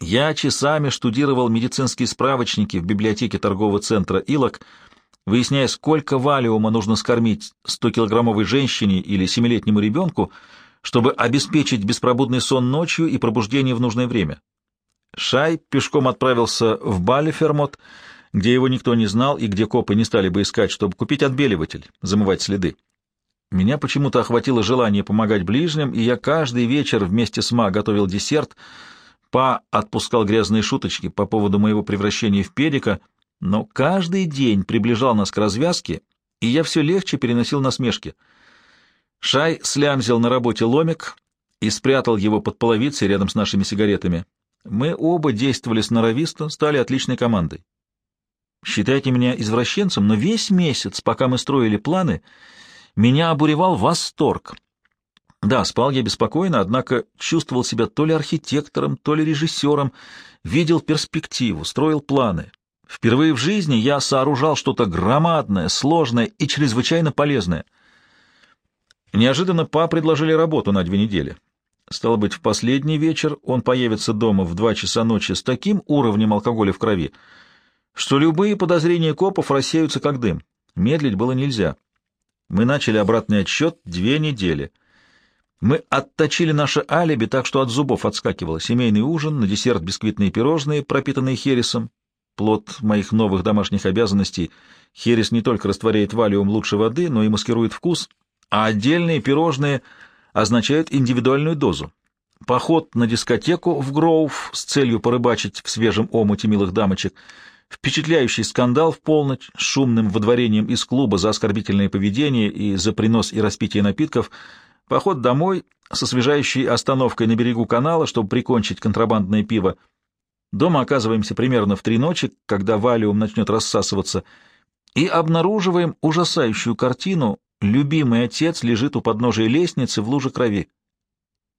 Я часами штудировал медицинские справочники в библиотеке торгового центра «Илок», выясняя, сколько валиума нужно скормить 100-килограммовой женщине или 7-летнему ребенку, чтобы обеспечить беспробудный сон ночью и пробуждение в нужное время. Шай пешком отправился в Баллифермот, где его никто не знал и где копы не стали бы искать, чтобы купить отбеливатель, замывать следы. Меня почему-то охватило желание помогать ближним, и я каждый вечер вместе с Ма готовил десерт. Па отпускал грязные шуточки по поводу моего превращения в педика, но каждый день приближал нас к развязке, и я все легче переносил насмешки. Шай слямзил на работе ломик и спрятал его под половицей рядом с нашими сигаретами. Мы оба действовали сноровисто, стали отличной командой. Считайте меня извращенцем, но весь месяц, пока мы строили планы, меня обуревал восторг. Да, спал я беспокойно, однако чувствовал себя то ли архитектором, то ли режиссером, видел перспективу, строил планы. Впервые в жизни я сооружал что-то громадное, сложное и чрезвычайно полезное. Неожиданно Па предложили работу на две недели. Стало быть, в последний вечер он появится дома в два часа ночи с таким уровнем алкоголя в крови, что любые подозрения копов рассеются как дым. Медлить было нельзя. Мы начали обратный отсчет две недели. Мы отточили наше алиби так, что от зубов отскакивало. Семейный ужин, на десерт бисквитные пирожные, пропитанные хересом. Плод моих новых домашних обязанностей. Херес не только растворяет валиум лучше воды, но и маскирует вкус, а отдельные пирожные — означают индивидуальную дозу. Поход на дискотеку в Гроув с целью порыбачить в свежем омуте милых дамочек, впечатляющий скандал в полночь с шумным водворением из клуба за оскорбительное поведение и за принос и распитие напитков, поход домой с освежающей остановкой на берегу канала, чтобы прикончить контрабандное пиво. Дома оказываемся примерно в три ночи, когда валиум начнет рассасываться, и обнаруживаем ужасающую картину Любимый отец лежит у подножия лестницы в луже крови.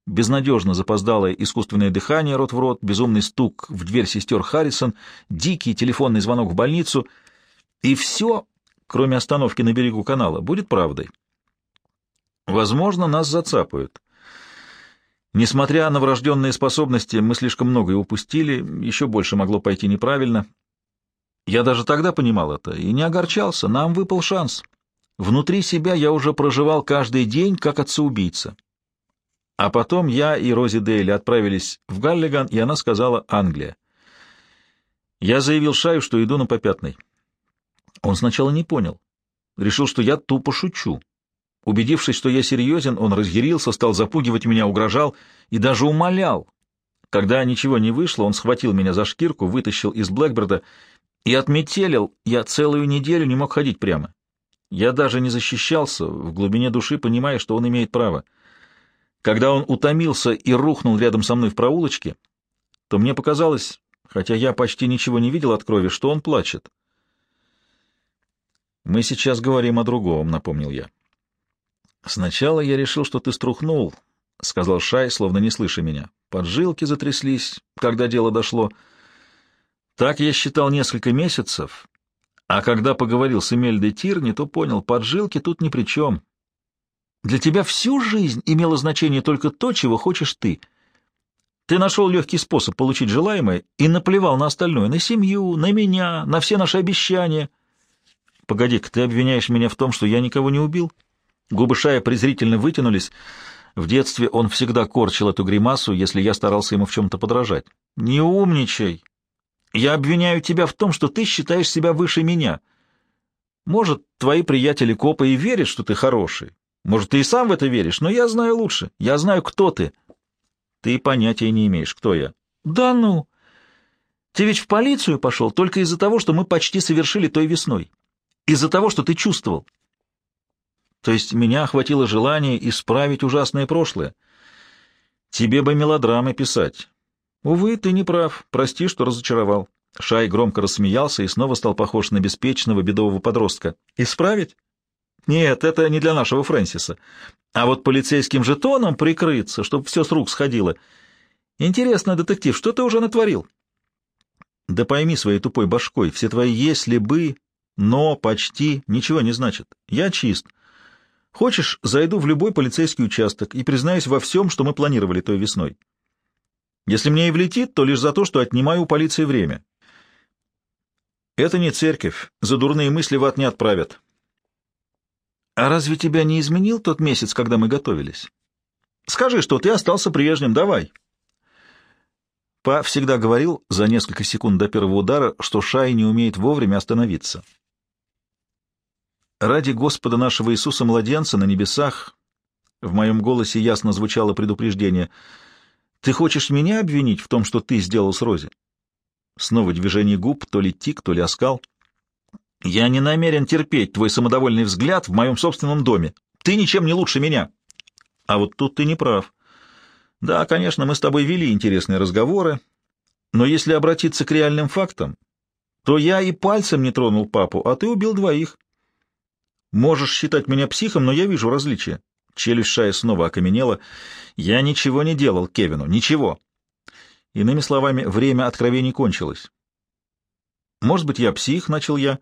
Безнадежно запоздалое искусственное дыхание рот в рот, безумный стук в дверь сестер Харрисон, дикий телефонный звонок в больницу. И все, кроме остановки на берегу канала, будет правдой. Возможно, нас зацапают. Несмотря на врожденные способности, мы слишком многое упустили, еще больше могло пойти неправильно. Я даже тогда понимал это и не огорчался, нам выпал шанс. Внутри себя я уже проживал каждый день как отца-убийца. А потом я и Рози Дейли отправились в Галлиган, и она сказала «Англия». Я заявил Шаю, что иду на попятный. Он сначала не понял. Решил, что я тупо шучу. Убедившись, что я серьезен, он разъярился, стал запугивать меня, угрожал и даже умолял. Когда ничего не вышло, он схватил меня за шкирку, вытащил из Блэкберда и отметелил. Я целую неделю не мог ходить прямо. Я даже не защищался, в глубине души понимая, что он имеет право. Когда он утомился и рухнул рядом со мной в проулочке, то мне показалось, хотя я почти ничего не видел от крови, что он плачет. «Мы сейчас говорим о другом», — напомнил я. «Сначала я решил, что ты струхнул», — сказал Шай, словно не слыша меня. Поджилки затряслись, когда дело дошло. Так я считал несколько месяцев, а когда поговорил с Эмельдой Тирни, то понял, поджилки тут ни при чем. Для тебя всю жизнь имело значение только то, чего хочешь ты. Ты нашел легкий способ получить желаемое и наплевал на остальное, на семью, на меня, на все наши обещания. Погоди-ка, ты обвиняешь меня в том, что я никого не убил? Губы Шая презрительно вытянулись. В детстве он всегда корчил эту гримасу, если я старался ему в чем-то подражать. «Не умничай!» Я обвиняю тебя в том, что ты считаешь себя выше меня. Может, твои приятели-копы и верят, что ты хороший. Может, ты и сам в это веришь, но я знаю лучше. Я знаю, кто ты. Ты понятия не имеешь, кто я. Да ну! Ты ведь в полицию пошел только из-за того, что мы почти совершили той весной. Из-за того, что ты чувствовал. То есть меня охватило желание исправить ужасное прошлое. Тебе бы мелодрамы писать. «Увы, ты не прав. Прости, что разочаровал». Шай громко рассмеялся и снова стал похож на беспечного бедового подростка. «Исправить? Нет, это не для нашего Фрэнсиса. А вот полицейским жетоном прикрыться, чтобы все с рук сходило. Интересно, детектив, что ты уже натворил?» «Да пойми своей тупой башкой, все твои «если бы», «но», «почти» ничего не значит. Я чист. Хочешь, зайду в любой полицейский участок и признаюсь во всем, что мы планировали той весной. Если мне и влетит, то лишь за то, что отнимаю у полиции время. Это не церковь, за дурные мысли в ад не отправят. А разве тебя не изменил тот месяц, когда мы готовились? Скажи, что ты остался прежним, давай. Па всегда говорил за несколько секунд до первого удара, что Шай не умеет вовремя остановиться. Ради Господа нашего Иисуса Младенца на небесах в моем голосе ясно звучало предупреждение. «Ты хочешь меня обвинить в том, что ты сделал с Рози?» Снова движение губ, то ли тик, то ли оскал. «Я не намерен терпеть твой самодовольный взгляд в моем собственном доме. Ты ничем не лучше меня». «А вот тут ты не прав. Да, конечно, мы с тобой вели интересные разговоры, но если обратиться к реальным фактам, то я и пальцем не тронул папу, а ты убил двоих. Можешь считать меня психом, но я вижу различия. Челюсть Шая снова окаменела. Я ничего не делал Кевину, ничего. Иными словами, время откровений кончилось. Может быть, я псих, — начал я,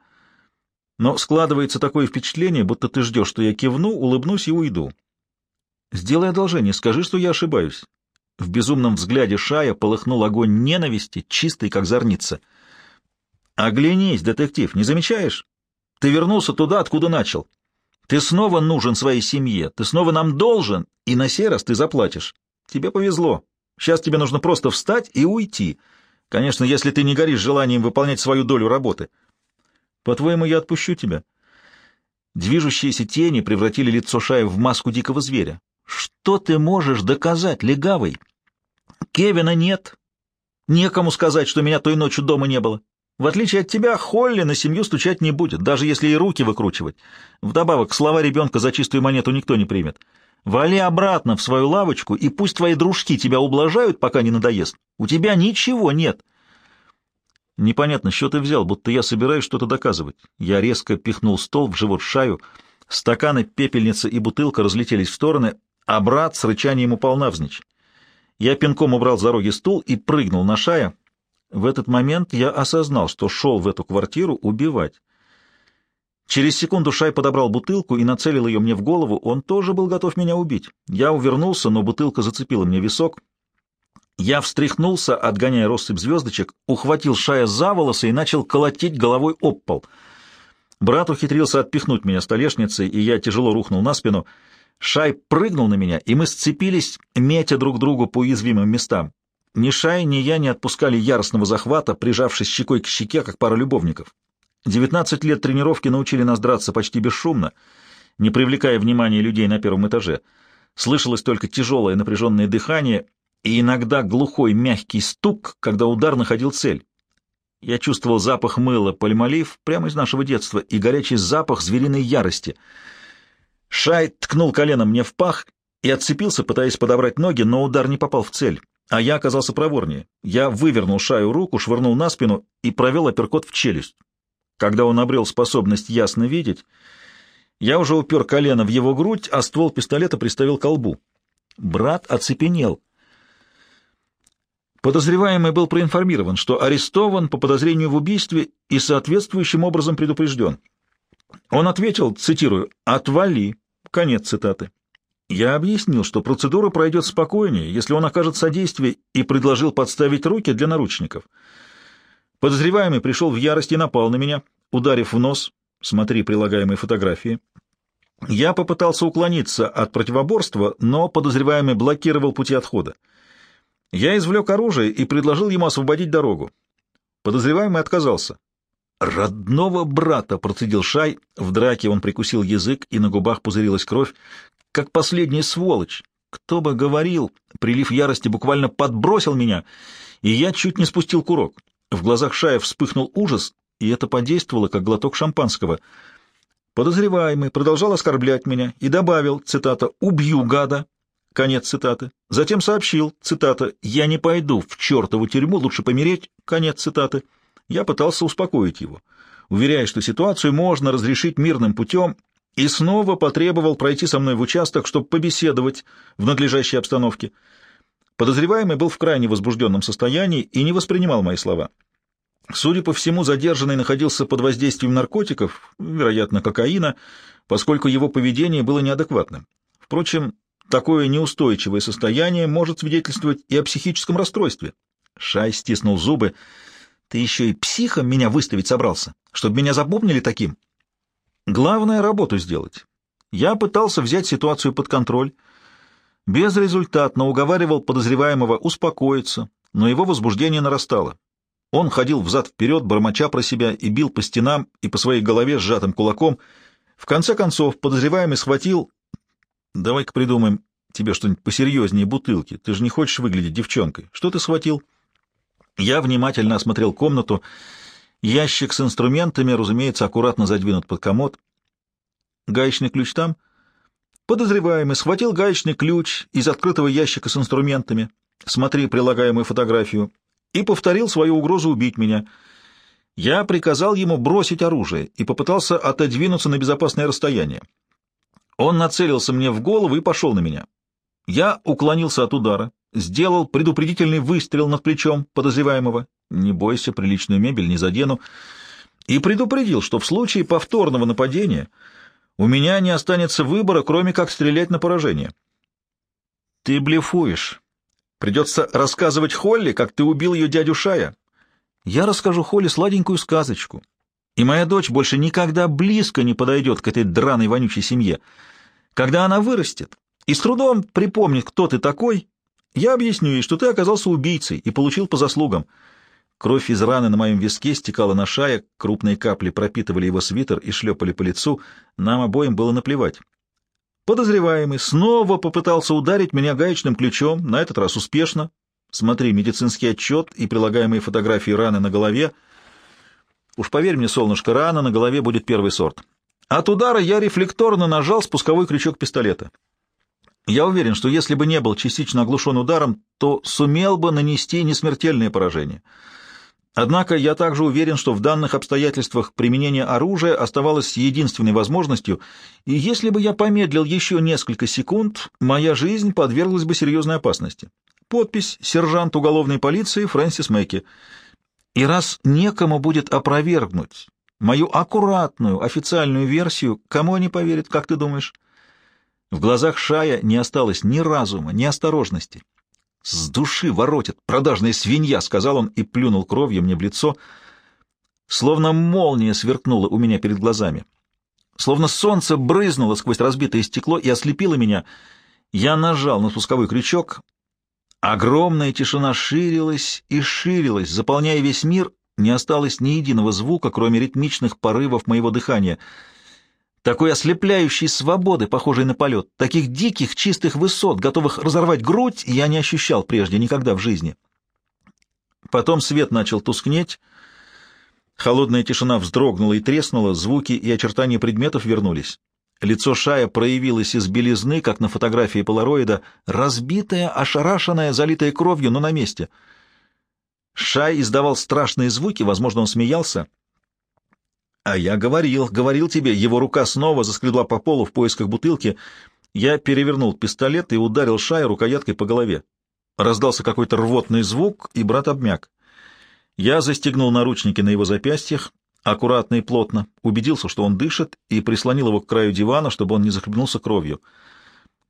— но складывается такое впечатление, будто ты ждешь, что я кивну, улыбнусь и уйду. Сделай одолжение, скажи, что я ошибаюсь. В безумном взгляде Шая полыхнул огонь ненависти, чистый, как зорница. «Оглянись, детектив, не замечаешь? Ты вернулся туда, откуда начал. Ты снова нужен своей семье, ты снова нам должен, и на сей раз ты заплатишь. Тебе повезло. Сейчас тебе нужно просто встать и уйти. Конечно, если ты не горишь желанием выполнять свою долю работы. По-твоему, я отпущу тебя?» Движущиеся тени превратили лицо Шая в маску дикого зверя. Что ты можешь доказать, легавый? Кевина нет. Некому сказать, что меня той ночью дома не было. В отличие от тебя, Холли на семью стучать не будет, даже если и руки выкручивать. Вдобавок, слова ребенка за чистую монету никто не примет. Вали обратно в свою лавочку, и пусть твои дружки тебя ублажают, пока не надоест. У тебя ничего нет. Непонятно, что ты взял, будто я собираюсь что-то доказывать. Я резко пихнул стол в живот шаю. Стаканы, пепельница и бутылка разлетелись в стороны, а брат с рычанием упал навзничь. Я пинком убрал с дороги стул и прыгнул на шая. В этот момент я осознал, что шел в эту квартиру убивать. Через секунду Шай подобрал бутылку и нацелил ее мне в голову. Он тоже был готов меня убить. Я увернулся, но бутылка зацепила мне висок. Я встряхнулся, отгоняя россыпь звездочек, ухватил Шая за волосы и начал колотить головой об пол. Брат ухитрился отпихнуть меня столешницей, и я тяжело рухнул на спину — Шай прыгнул на меня, и мы сцепились, метя друг другу по уязвимым местам. Ни Шай, ни я не отпускали яростного захвата, прижавшись щекой к щеке, как пара любовников. Девятнадцать лет тренировки научили нас драться почти бесшумно, не привлекая внимания людей на первом этаже. Слышалось только тяжелое напряженное дыхание и иногда глухой мягкий стук, когда удар находил цель. Я чувствовал запах мыла пальмолив прямо из нашего детства и горячий запах звериной ярости — Шай ткнул коленом мне в пах и отцепился, пытаясь подобрать ноги, но удар не попал в цель. А я оказался проворнее. Я вывернул Шаю руку, швырнул на спину и провел апперкот в челюсть. Когда он обрел способность ясно видеть, я уже упер колено в его грудь, а ствол пистолета приставил к колбу. Брат оцепенел. Подозреваемый был проинформирован, что арестован по подозрению в убийстве и соответствующим образом предупрежден. Он ответил, цитирую, «Отвали». Конец цитаты. Я объяснил, что процедура пройдет спокойнее, если он окажет содействие, и предложил подставить руки для наручников. Подозреваемый пришел в ярость и напал на меня, ударив в нос, смотри прилагаемые фотографии. Я попытался уклониться от противоборства, но подозреваемый блокировал пути отхода. Я извлек оружие и предложил ему освободить дорогу. Подозреваемый отказался. «Родного брата!» — процедил Шай. В драке он прикусил язык, и на губах пузырилась кровь. «Как последний сволочь! Кто бы говорил!» Прилив ярости буквально подбросил меня, и я чуть не спустил курок. В глазах Шая вспыхнул ужас, и это подействовало, как глоток шампанского. Подозреваемый продолжал оскорблять меня и добавил, цитата, «убью гада», конец цитаты. Затем сообщил, цитата, «я не пойду в чертову тюрьму, лучше помереть», конец цитаты. Я пытался успокоить его, уверяя, что ситуацию можно разрешить мирным путем, и снова потребовал пройти со мной в участок, чтобы побеседовать в надлежащей обстановке. Подозреваемый был в крайне возбужденном состоянии и не воспринимал мои слова. Судя по всему, задержанный находился под воздействием наркотиков, вероятно, кокаина, поскольку его поведение было неадекватным. Впрочем, такое неустойчивое состояние может свидетельствовать и о психическом расстройстве. Шай стиснул зубы. Ты еще и психом меня выставить собрался, чтобы меня запомнили таким. Главное — работу сделать. Я пытался взять ситуацию под контроль. Безрезультатно уговаривал подозреваемого успокоиться, но его возбуждение нарастало. Он ходил взад-вперед, бормоча про себя, и бил по стенам и по своей голове сжатым кулаком. В конце концов, подозреваемый схватил... Давай-ка придумаем тебе что-нибудь посерьезнее бутылки. Ты же не хочешь выглядеть девчонкой. Что ты схватил? Я внимательно осмотрел комнату. Ящик с инструментами, разумеется, аккуратно задвинут под комод. Гаечный ключ там? Подозреваемый схватил гаечный ключ из открытого ящика с инструментами. Смотри прилагаемую фотографию и повторил свою угрозу убить меня. Я приказал ему бросить оружие и попытался отодвинуться на безопасное расстояние. Он нацелился мне в голову и пошел на меня. Я уклонился от удара, сделал предупредительный выстрел над плечом подозреваемого. Не бойся, приличную мебель не задену. И предупредил, что в случае повторного нападения у меня не останется выбора, кроме как стрелять на поражение. Ты блефуешь. Придется рассказывать Холли, как ты убил ее дядю Шая. Я расскажу Холли сладенькую сказочку. И моя дочь больше никогда близко не подойдет к этой драной вонючей семье. Когда она вырастет и с трудом припомнит, кто ты такой, я объясню ей, что ты оказался убийцей и получил по заслугам. Кровь из раны на моем виске стекала на шая, крупные капли пропитывали его свитер и шлепали по лицу. Нам обоим было наплевать. Подозреваемый снова попытался ударить меня гаечным ключом, на этот раз успешно. Смотри медицинский отчет и прилагаемые фотографии раны на голове. Уж поверь мне, солнышко, рана на голове будет первый сорт. От удара я рефлекторно нажал спусковой крючок пистолета. Я уверен, что если бы не был частично оглушен ударом, то сумел бы нанести несмертельное поражение. Однако я также уверен, что в данных обстоятельствах применение оружия оставалось единственной возможностью, и если бы я помедлил еще несколько секунд, моя жизнь подверглась бы серьезной опасности. Подпись «Сержант уголовной полиции Фрэнсис Мэкки». И раз некому будет опровергнуть мою аккуратную официальную версию, кому они поверят, как ты думаешь? В глазах Шая не осталось ни разума, ни осторожности. «С души воротит, продажная свинья!» — сказал он и плюнул кровью мне в лицо. Словно молния сверкнула у меня перед глазами. Словно солнце брызнуло сквозь разбитое стекло и ослепило меня. Я нажал на спусковой крючок. Огромная тишина ширилась и ширилась, заполняя весь мир. Не осталось ни единого звука, кроме ритмичных порывов моего дыхания — такой ослепляющей свободы, похожей на полет, таких диких, чистых высот, готовых разорвать грудь, я не ощущал прежде никогда в жизни. Потом свет начал тускнеть, холодная тишина вздрогнула и треснула, звуки и очертания предметов вернулись. Лицо Шая проявилось из белизны, как на фотографии полароида, разбитое, ошарашенное, залитое кровью, но на месте. Шай издавал страшные звуки, возможно, он смеялся — а я говорил, говорил тебе, его рука снова заскребла по полу в поисках бутылки. Я перевернул пистолет и ударил Шая рукояткой по голове. Раздался какой-то рвотный звук, и брат обмяк. Я застегнул наручники на его запястьях, аккуратно и плотно, убедился, что он дышит, и прислонил его к краю дивана, чтобы он не захлебнулся кровью.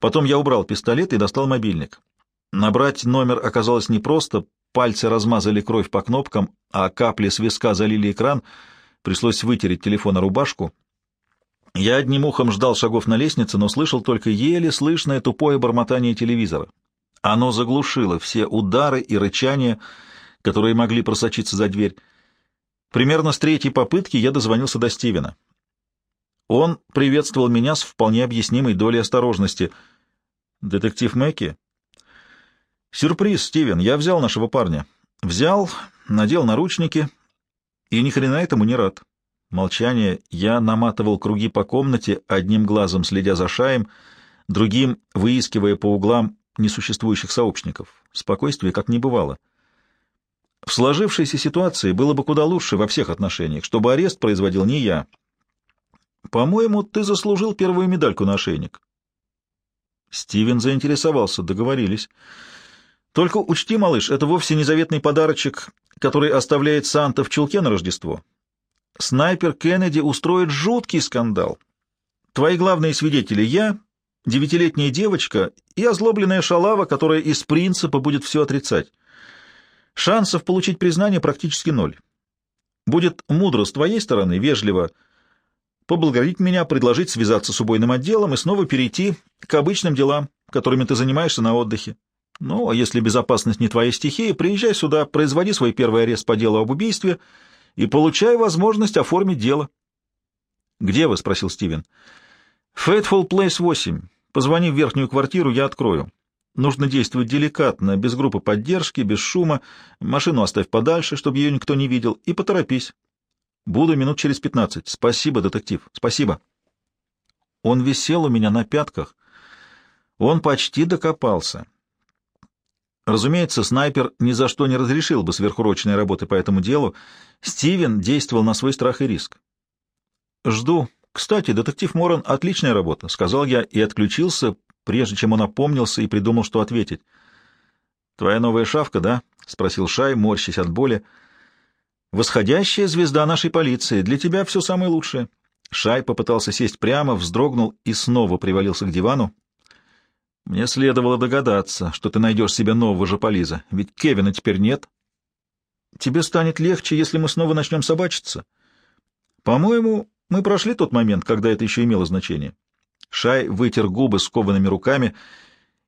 Потом я убрал пистолет и достал мобильник. Набрать номер оказалось непросто, пальцы размазали кровь по кнопкам, а капли с виска залили экран — Пришлось вытереть телефон о рубашку. Я одним ухом ждал шагов на лестнице, но слышал только еле слышное тупое бормотание телевизора. Оно заглушило все удары и рычания, которые могли просочиться за дверь. Примерно с третьей попытки я дозвонился до Стивена. Он приветствовал меня с вполне объяснимой долей осторожности. «Детектив Мэкки?» «Сюрприз, Стивен. Я взял нашего парня. Взял, надел наручники, и ни хрена этому не рад. Молчание. Я наматывал круги по комнате, одним глазом следя за шаем, другим выискивая по углам несуществующих сообщников. Спокойствие как не бывало. В сложившейся ситуации было бы куда лучше во всех отношениях, чтобы арест производил не я. По-моему, ты заслужил первую медальку на ошейник. Стивен заинтересовался, договорились. Только учти, малыш, это вовсе не заветный подарочек который оставляет Санта в чулке на Рождество. Снайпер Кеннеди устроит жуткий скандал. Твои главные свидетели — я, девятилетняя девочка и озлобленная шалава, которая из принципа будет все отрицать. Шансов получить признание практически ноль. Будет мудро с твоей стороны, вежливо поблагодарить меня, предложить связаться с убойным отделом и снова перейти к обычным делам, которыми ты занимаешься на отдыхе. Ну, а если безопасность не твоя стихия, приезжай сюда, производи свой первый арест по делу об убийстве и получай возможность оформить дело. — Где вы? — спросил Стивен. — Фейтфул Плейс 8. Позвони в верхнюю квартиру, я открою. Нужно действовать деликатно, без группы поддержки, без шума. Машину оставь подальше, чтобы ее никто не видел, и поторопись. Буду минут через пятнадцать. Спасибо, детектив, спасибо. Он висел у меня на пятках. Он почти докопался. Разумеется, снайпер ни за что не разрешил бы сверхурочной работы по этому делу. Стивен действовал на свой страх и риск. «Жду. Кстати, детектив Моран — отличная работа», — сказал я и отключился, прежде чем он опомнился и придумал, что ответить. «Твоя новая шавка, да?» — спросил Шай, морщась от боли. «Восходящая звезда нашей полиции. Для тебя все самое лучшее». Шай попытался сесть прямо, вздрогнул и снова привалился к дивану. Мне следовало догадаться, что ты найдешь себе нового жополиза, ведь Кевина теперь нет. Тебе станет легче, если мы снова начнем собачиться. По-моему, мы прошли тот момент, когда это еще имело значение. Шай вытер губы скованными руками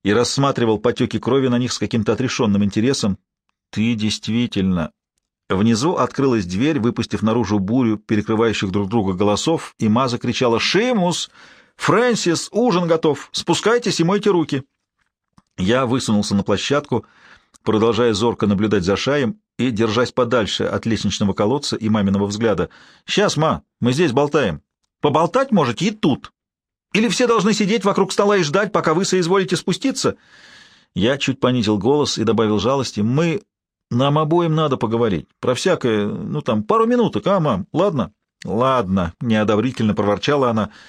и рассматривал потеки крови на них с каким-то отрешенным интересом. Ты действительно... Внизу открылась дверь, выпустив наружу бурю перекрывающих друг друга голосов, и Ма закричала «Шимус!» «Фрэнсис, ужин готов! Спускайтесь и мойте руки!» Я высунулся на площадку, продолжая зорко наблюдать за шаем и держась подальше от лестничного колодца и маминого взгляда. «Сейчас, ма, мы здесь болтаем. Поболтать можете и тут. Или все должны сидеть вокруг стола и ждать, пока вы соизволите спуститься?» Я чуть понизил голос и добавил жалости. «Мы... Нам обоим надо поговорить. Про всякое... Ну, там, пару минуток, а, мам? Ладно?» «Ладно», — неодобрительно проворчала она, —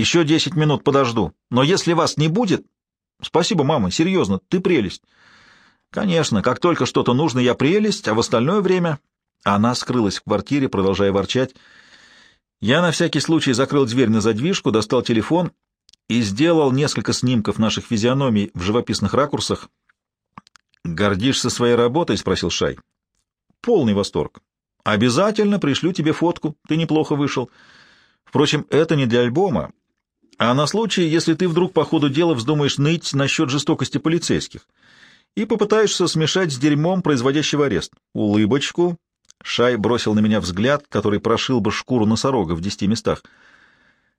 еще десять минут подожду. Но если вас не будет... Спасибо, мама, серьезно, ты прелесть. Конечно, как только что-то нужно, я прелесть, а в остальное время... Она скрылась в квартире, продолжая ворчать. Я на всякий случай закрыл дверь на задвижку, достал телефон и сделал несколько снимков наших физиономий в живописных ракурсах. «Гордишься своей работой?» — спросил Шай. «Полный восторг. Обязательно пришлю тебе фотку. Ты неплохо вышел. Впрочем, это не для альбома, а на случай, если ты вдруг по ходу дела вздумаешь ныть насчет жестокости полицейских и попытаешься смешать с дерьмом производящего арест. Улыбочку. Шай бросил на меня взгляд, который прошил бы шкуру носорога в десяти местах.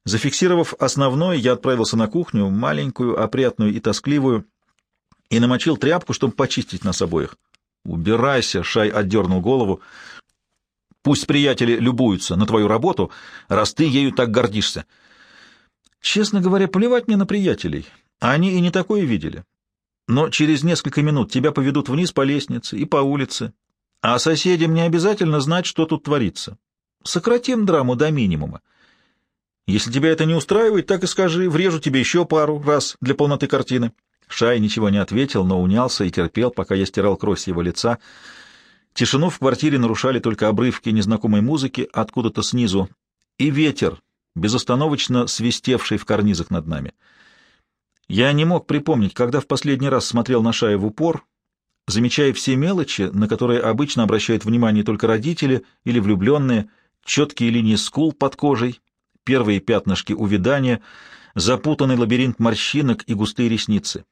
Зафиксировав основное, я отправился на кухню, маленькую, опрятную и тоскливую, и намочил тряпку, чтобы почистить нас обоих. «Убирайся!» — Шай отдернул голову. «Пусть приятели любуются на твою работу, раз ты ею так гордишься». Честно говоря, плевать мне на приятелей. Они и не такое видели. Но через несколько минут тебя поведут вниз по лестнице и по улице, а соседям не обязательно знать, что тут творится. Сократим драму до минимума. Если тебя это не устраивает, так и скажи, врежу тебе еще пару раз для полноты картины. Шай ничего не ответил, но унялся и терпел, пока я стирал кровь с его лица. Тишину в квартире нарушали только обрывки незнакомой музыки откуда-то снизу и ветер, безостановочно свистевший в карнизах над нами. Я не мог припомнить, когда в последний раз смотрел на Шая в упор, замечая все мелочи, на которые обычно обращают внимание только родители или влюбленные, четкие линии скул под кожей, первые пятнышки увядания, запутанный лабиринт морщинок и густые ресницы.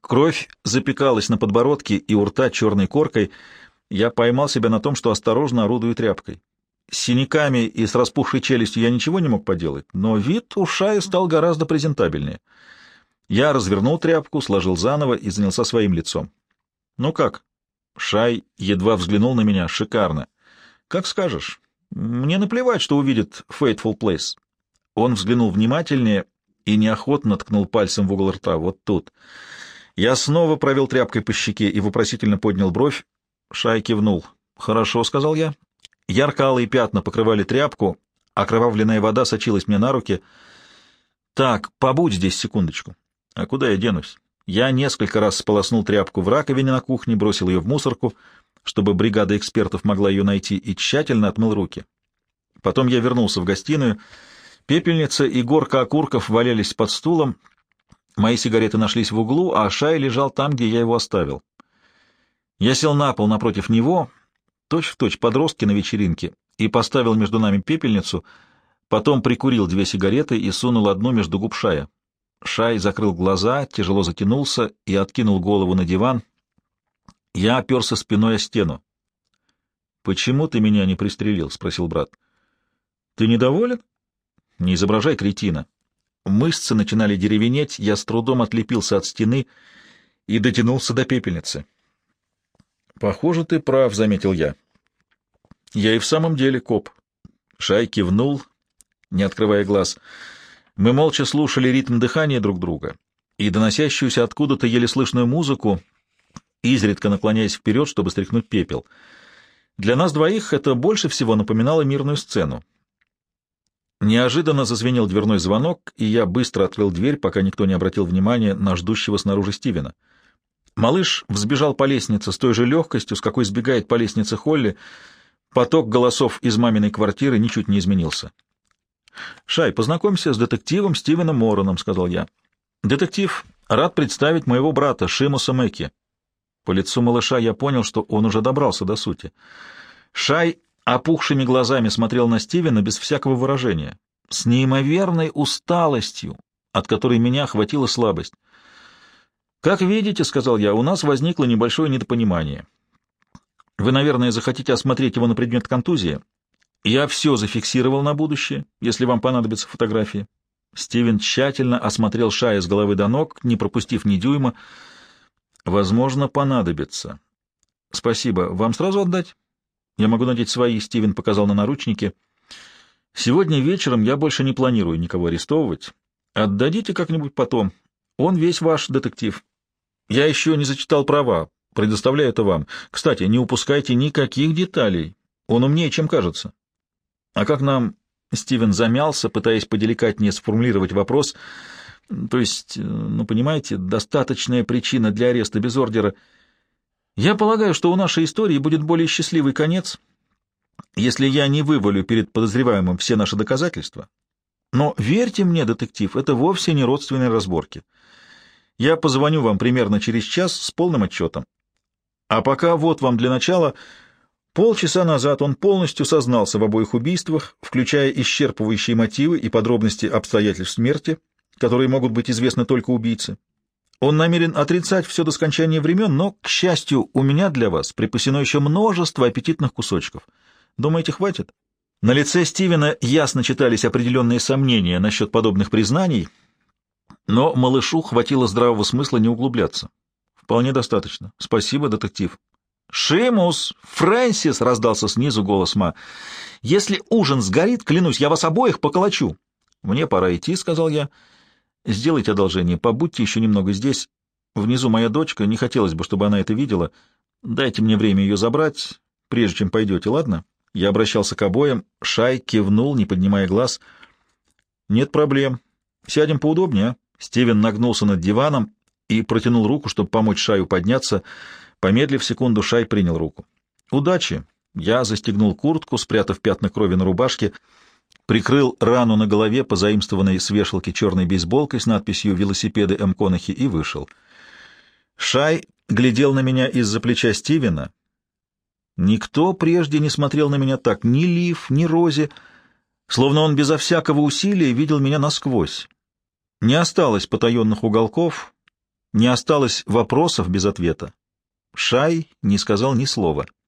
Кровь запекалась на подбородке и у рта черной коркой. Я поймал себя на том, что осторожно орудую тряпкой. С синяками и с распухшей челюстью я ничего не мог поделать, но вид у Шая стал гораздо презентабельнее. Я развернул тряпку, сложил заново и занялся своим лицом. «Ну как?» Шай едва взглянул на меня. «Шикарно!» «Как скажешь. Мне наплевать, что увидит Fateful Place». Он взглянул внимательнее и неохотно ткнул пальцем в угол рта. «Вот тут». Я снова провел тряпкой по щеке и вопросительно поднял бровь. Шай кивнул. «Хорошо», — сказал я. Ярко-алые пятна покрывали тряпку, окровавленная вода сочилась мне на руки. «Так, побудь здесь секундочку. А куда я денусь?» Я несколько раз сполоснул тряпку в раковине на кухне, бросил ее в мусорку, чтобы бригада экспертов могла ее найти, и тщательно отмыл руки. Потом я вернулся в гостиную. Пепельница и горка окурков валялись под стулом, мои сигареты нашлись в углу, а Шай лежал там, где я его оставил. Я сел на пол напротив него, точь-в-точь точь подростки на вечеринке, и поставил между нами пепельницу, потом прикурил две сигареты и сунул одну между губ Шая. Шай закрыл глаза, тяжело затянулся и откинул голову на диван. Я оперся спиной о стену. «Почему ты меня не пристрелил?» — спросил брат. «Ты недоволен?» «Не изображай кретина». Мышцы начинали деревенеть, я с трудом отлепился от стены и дотянулся до пепельницы. «Похоже, ты прав», — заметил я. «Я и в самом деле коп». Шай кивнул, не открывая глаз. Мы молча слушали ритм дыхания друг друга и доносящуюся откуда-то еле слышную музыку, изредка наклоняясь вперед, чтобы стряхнуть пепел. Для нас двоих это больше всего напоминало мирную сцену. Неожиданно зазвенел дверной звонок, и я быстро открыл дверь, пока никто не обратил внимания на ждущего снаружи Стивена. Малыш взбежал по лестнице с той же легкостью, с какой сбегает по лестнице Холли. Поток голосов из маминой квартиры ничуть не изменился. «Шай, познакомься с детективом Стивеном Мороном», — сказал я. «Детектив, рад представить моего брата Шимуса Мэки». По лицу малыша я понял, что он уже добрался до сути. Шай опухшими глазами смотрел на Стивена без всякого выражения, с неимоверной усталостью, от которой меня охватила слабость. «Как видите, — сказал я, — у нас возникло небольшое недопонимание. Вы, наверное, захотите осмотреть его на предмет контузии. Я все зафиксировал на будущее, если вам понадобятся фотографии». Стивен тщательно осмотрел Шая с головы до ног, не пропустив ни дюйма. «Возможно, понадобится». «Спасибо. Вам сразу отдать?» «Я могу надеть свои», — Стивен показал на наручники. «Сегодня вечером я больше не планирую никого арестовывать. Отдадите как-нибудь потом. Он весь ваш детектив». Я еще не зачитал права, предоставляю это вам. Кстати, не упускайте никаких деталей. Он умнее, чем кажется. А как нам... Стивен замялся, пытаясь поделикатнее сформулировать вопрос. То есть, э, ну, понимаете, достаточная причина для ареста без ордера. Я полагаю, что у нашей истории будет более счастливый конец, если я не вывалю перед подозреваемым все наши доказательства. Но верьте мне, детектив, это вовсе не родственные разборки. Я позвоню вам примерно через час с полным отчетом. А пока вот вам для начала... Полчаса назад он полностью сознался в обоих убийствах, включая исчерпывающие мотивы и подробности обстоятельств смерти, которые могут быть известны только убийце. Он намерен отрицать все до скончания времен, но, к счастью, у меня для вас припасено еще множество аппетитных кусочков. Думаете, хватит? На лице Стивена ясно читались определенные сомнения насчет подобных признаний — но малышу хватило здравого смысла не углубляться. Вполне достаточно. Спасибо, детектив. «Шимус! Фрэнсис!» — раздался снизу голос Ма. «Если ужин сгорит, клянусь, я вас обоих поколочу». «Мне пора идти», — сказал я. «Сделайте одолжение, побудьте еще немного здесь. Внизу моя дочка, не хотелось бы, чтобы она это видела. Дайте мне время ее забрать, прежде чем пойдете, ладно?» Я обращался к обоим. Шай кивнул, не поднимая глаз. «Нет проблем. Сядем поудобнее, а?» Стивен нагнулся над диваном и протянул руку, чтобы помочь Шаю подняться. Помедлив секунду, Шай принял руку. «Удачи!» Я застегнул куртку, спрятав пятна крови на рубашке, прикрыл рану на голове, позаимствованной с вешалки черной бейсболкой с надписью «Велосипеды М. Конахи» и вышел. Шай глядел на меня из-за плеча Стивена. Никто прежде не смотрел на меня так, ни Лив, ни Рози, словно он безо всякого усилия видел меня насквозь. Не осталось потаенных уголков, не осталось вопросов без ответа. Шай не сказал ни слова.